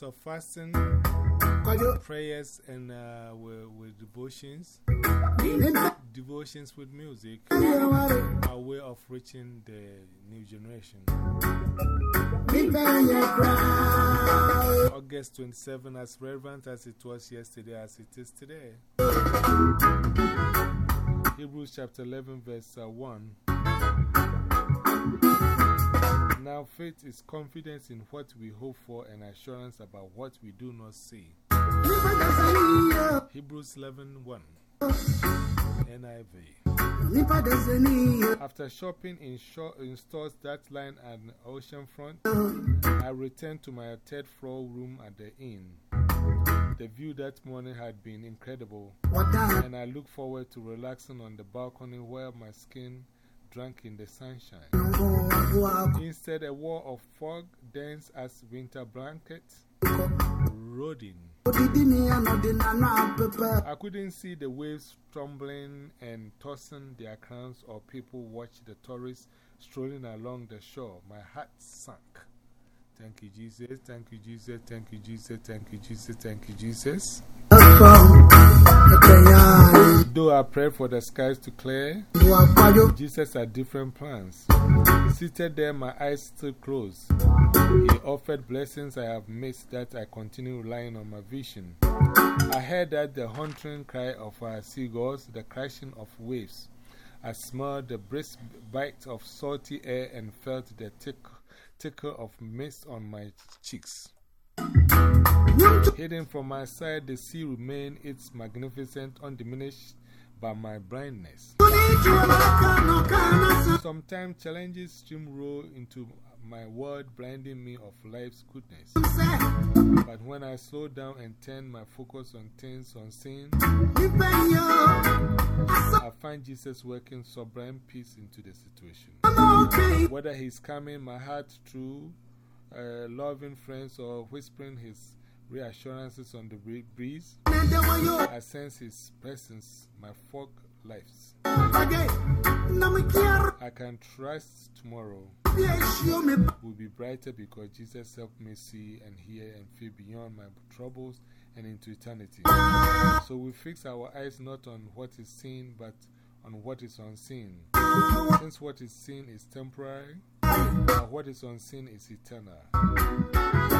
21 days of fasting, prayers, and uh, with, with devotions. Devotions with music, Ware. our way of reaching the new generation. August 27, as relevant as it was yesterday, as it is today. Hebrews chapter 11, verse uh, 1. Now, faith is confidence in what we hope for and assurance about what we do not see. Hebrews 11 1. NIV. After shopping in, in stores that line an oceanfront, I returned to my third floor room at the inn. The view that morning had been incredible, and I look forward to relaxing on the balcony where my skin drank in the sunshine. Instead, a wall of fog, dense as winter blankets, rode in. Odidi mi anode na na pepe. I couldn't see the waves tumbling and tossing their crowns or people watch the tourists strolling along the shore. My heart sank. Thank you, Jesus. Thank you, Jesus. Thank you, Jesus. Thank you, Jesus. Thank you, Jesus. Though I prayed for the skies to clear. Jesus had different plans. Seated there, my eyes still closed. He offered blessings I have missed that I continue relying on my vision. I heard that the haunting cry of our seagulls, the crashing of waves. I smelled the brisk bite of salty air and felt the tick, tickle of mist on my cheeks. Hidden from my side, the sea remained its magnificent, undiminished by my blindness. Sometimes challenges stream steamroll into my world, blinding me of life's goodness. But when I slow down and turn my focus on things unseen, I find Jesus working sublime peace into the situation. Whether he's calming my heart through uh, loving friends or whispering his reassurances on the breeze, I sense his presence, my fog lifts. I can trust tomorrow will be brighter because Jesus helped me see and hear and feel beyond my troubles and into eternity. So we fix our eyes not on what is seen but on what is unseen. Since what is seen is temporary, what is unseen is eternal.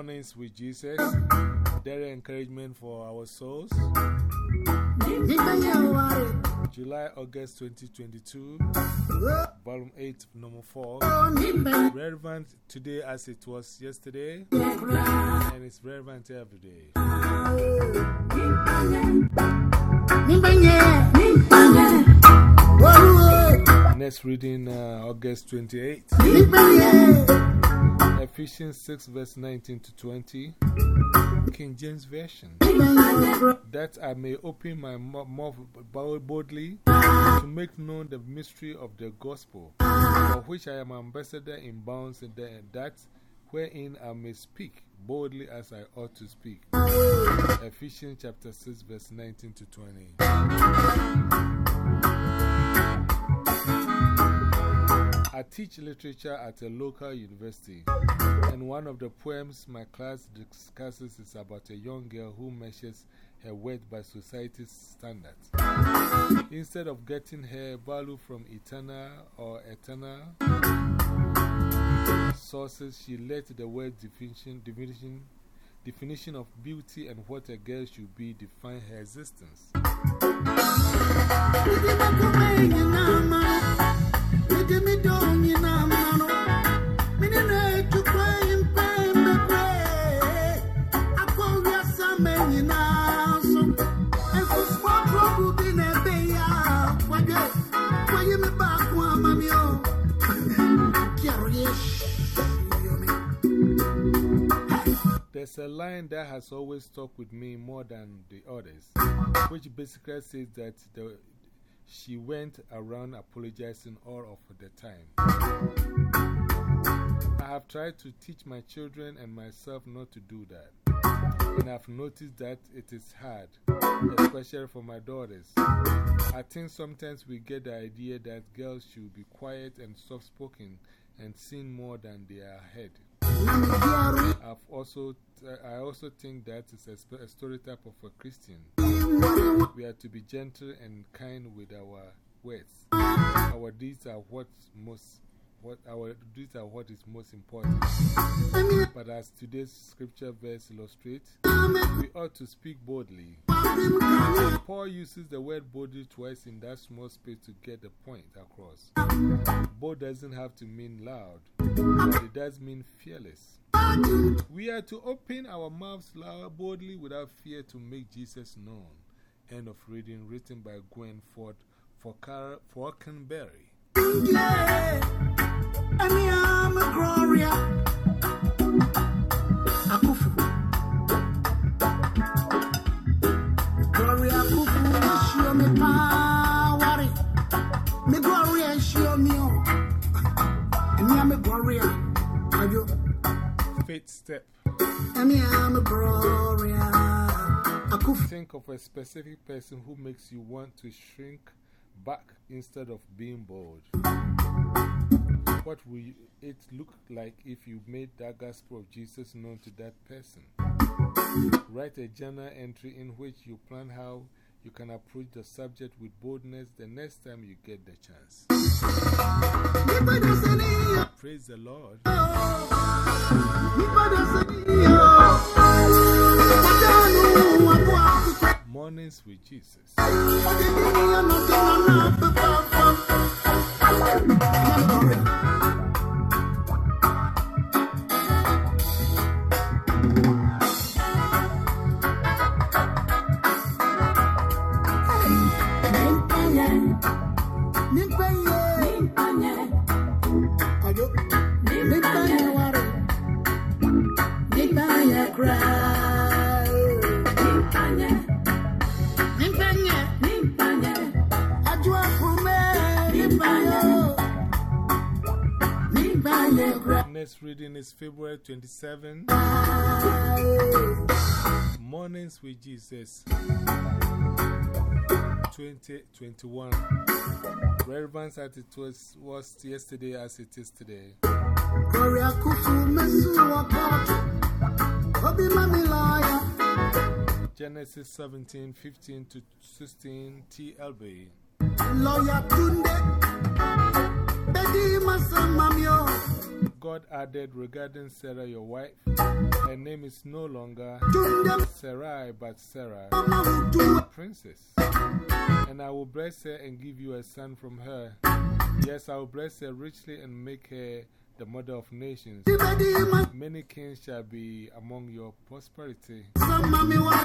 Mornings with Jesus. Daily encouragement for our souls. July, August 2022. Volume 8, number 4. Relevant today as it was yesterday. And it's relevant every day. Next reading, uh, August 28. Ephesians 6, verse 19 to 20. King James Version. That I may open my mouth boldly to make known the mystery of the gospel, for which I am ambassador in bounds, that wherein I may speak boldly as I ought to speak. Ephesians chapter 6, verse 19 to 20. I teach literature at a local university, and one of the poems my class discusses is about a young girl who measures her weight by society's standards. Instead of getting her value from eternal or eternal sources, she let the word definition, definition, definition of beauty and what a girl should be define her existence. There's a line that has always stuck with me more than the others, which basically says that the, she went around apologizing all of the time. I have tried to teach my children and myself not to do that. And I've noticed that it is hard, especially for my daughters. I think sometimes we get the idea that girls should be quiet and soft spoken and sing more than they are heard. I've also, I also think that is a, a stereotype of a Christian. We are to be gentle and kind with our words. Our deeds are what most what our deeds are what is most important. But as today's scripture verse illustrates, we ought to speak boldly. Paul uses the word boldly twice in that small space to get the point across. Bold doesn't have to mean loud, but it does mean fearless. We are to open our mouths loud, boldly without fear to make Jesus known. End of reading written by Gwen Ford for Faulkenberry. Gloria. Gloria show me power. Me Gloria show me. And I'm step. I'm Gloria. Think of a specific person who makes you want to shrink back instead of being bold. What will it look like if you made that gospel of Jesus known to that person? Write a journal entry in which you plan how you can approach the subject with boldness the next time you get the chance. Praise the Lord. Mornings with Jesus. Next reading is February 27. Mornings with Jesus 2021. Relevance as it was, was yesterday as it is today. Genesis 17, 15 to 16, TLB. Lawyer Tunde. God added regarding Sarah, your wife, her name is no longer Sarai but Sarah, princess. And I will bless her and give you a son from her. Yes, I will bless her richly and make her the mother of nations. Many kings shall be among your prosperity.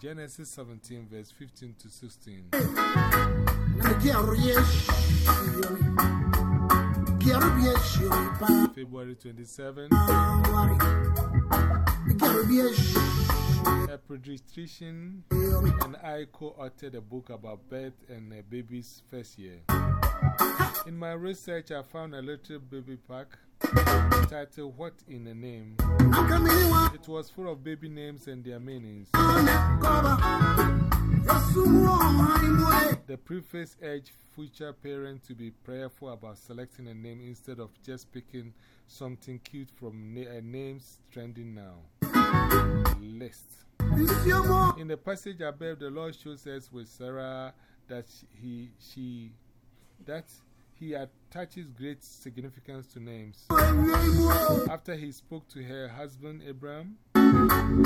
Genesis 17, verse 15 to 16. February 27. A pediatrician and I co authored a book about birth and a baby's first year. In my research, I found a little baby pack titled What in a Name. It was full of baby names and their meanings. The preface urged future parents to be prayerful about selecting a name instead of just picking something cute from na names trending now. List. In the passage above, the Lord shows us with Sarah that he, she, that he attaches great significance to names. After he spoke to her husband Abram,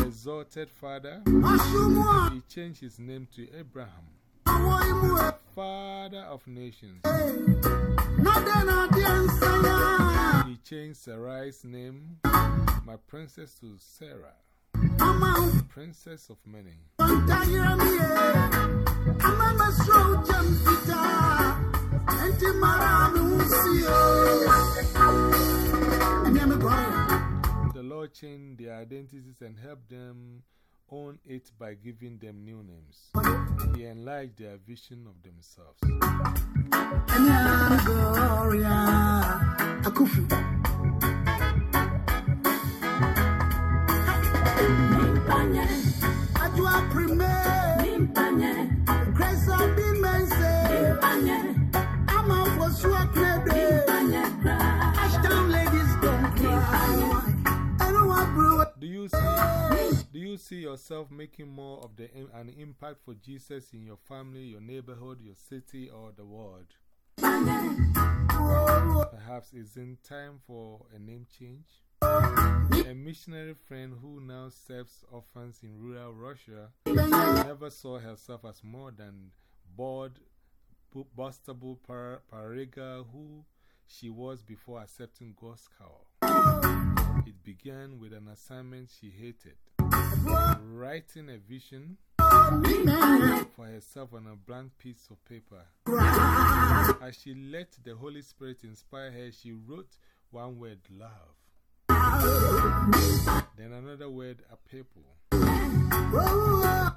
exalted father, he changed his name to Abraham, father of nations. He changed Sarai's name, my princess, to Sarah, princess of many. The Lord changed their identities and helped them own it by giving them new names. He enlarged their vision of themselves. Grace of the Mense, I'm out for swag see, yourself making more of the, an impact for Jesus in your family, your neighborhood, your city, or the world? Perhaps it's in time for a name change? A missionary friend who now serves orphans in rural Russia never saw herself as more than bored, bustable par parega who she was before accepting God's call. It began with an assignment she hated writing a vision for herself on a blank piece of paper. As she let the Holy Spirit inspire her, she wrote one word love. Then another word, a people.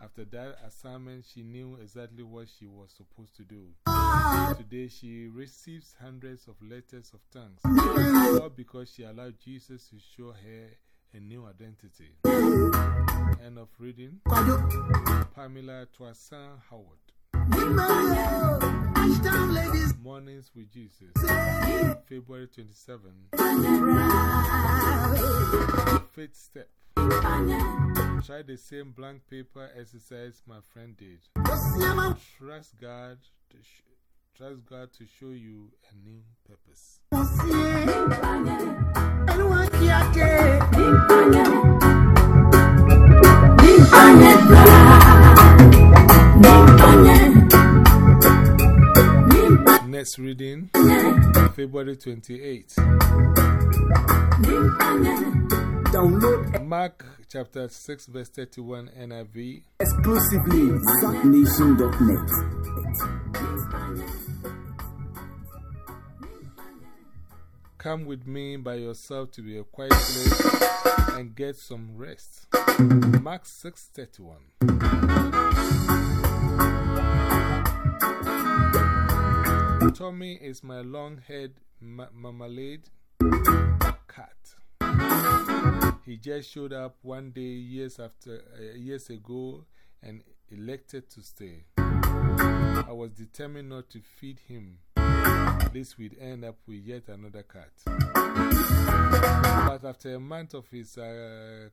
After that assignment, she knew exactly what she was supposed to do. Today, she receives hundreds of letters of thanks, all because she allowed Jesus to show her a new identity. End of reading. Pamela Toussaint Howard. Mornings with Jesus, February 27. Fifth step. Try the same blank paper exercise my friend did. Trust God to, trust God to show you a new purpose. Next reading, February 28. Download Mark chapter 6, verse 31 NIV. exclusively ZackNation.net. Come with me by yourself to be a quiet place and get some rest. Mark 6 Tommy is my long haired ma marmalade cat. He just showed up one day years, after, uh, years ago and elected to stay. I was determined not to feed him. This we'd end up with yet another cat. But after a month of his uh,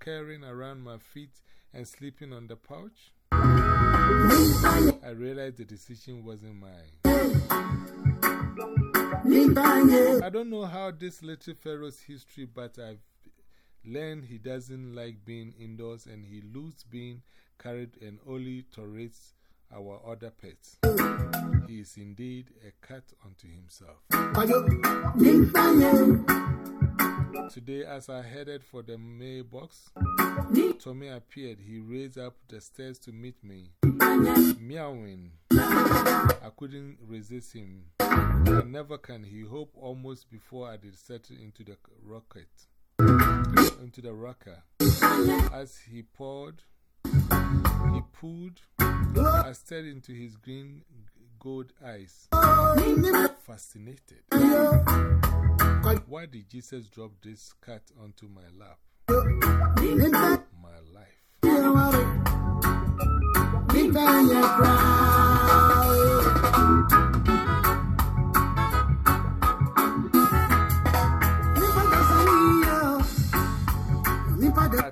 carrying around my feet and sleeping on the pouch, I realized the decision wasn't mine. I don't know how this little pharaoh's history, but I've learned he doesn't like being indoors and he loves being carried and only tolerates our other pets. He is indeed a cat unto himself. Today, as I headed for the mailbox, Tommy appeared. He raised up the stairs to meet me, meowing. I couldn't resist him. Never can. He hoped almost before I did settle into the rocket, into the rocker. As he poured, he pulled. I stared into his green gold eyes, fascinated. Why did Jesus drop this cat onto my lap? My life.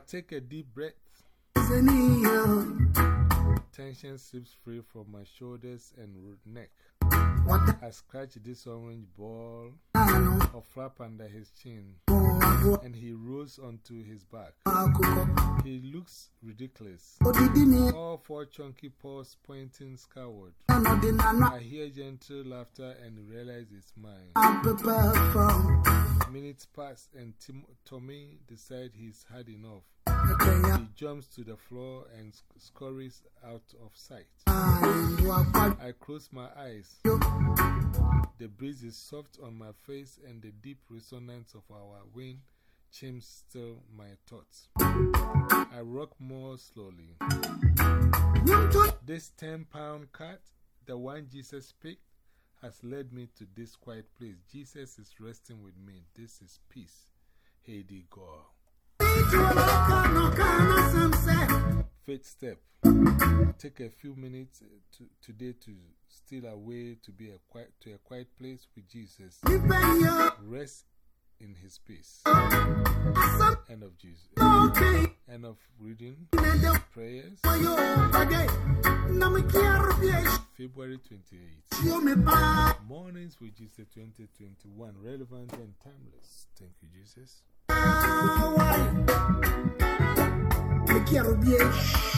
Deep breath. Tension slips free from my shoulders and neck. I scratch this orange ball or flap under his chin, and he rolls onto his back. He looks ridiculous. All four chunky paws pointing skyward. I hear gentle laughter and realize it's mine. Minutes pass, and Tim Tommy decides he's had enough. He jumps to the floor and scurries out of sight. I close my eyes. The breeze is soft on my face, and the deep resonance of our wind chimes still my thoughts. I rock more slowly. This 10 pound cat, the one Jesus picked, has led me to this quiet place. Jesus is resting with me. This is peace. Heidi Gaul. Faith step. Take a few minutes eh, to, today to steal away to, be a quiet, to a quiet place with Jesus. Rest in his peace. End of Jesus. End of reading. Prayers. February 28th. Mornings with Jesus 2021. Relevant and timeless. Thank you, Jesus. Me quero bien.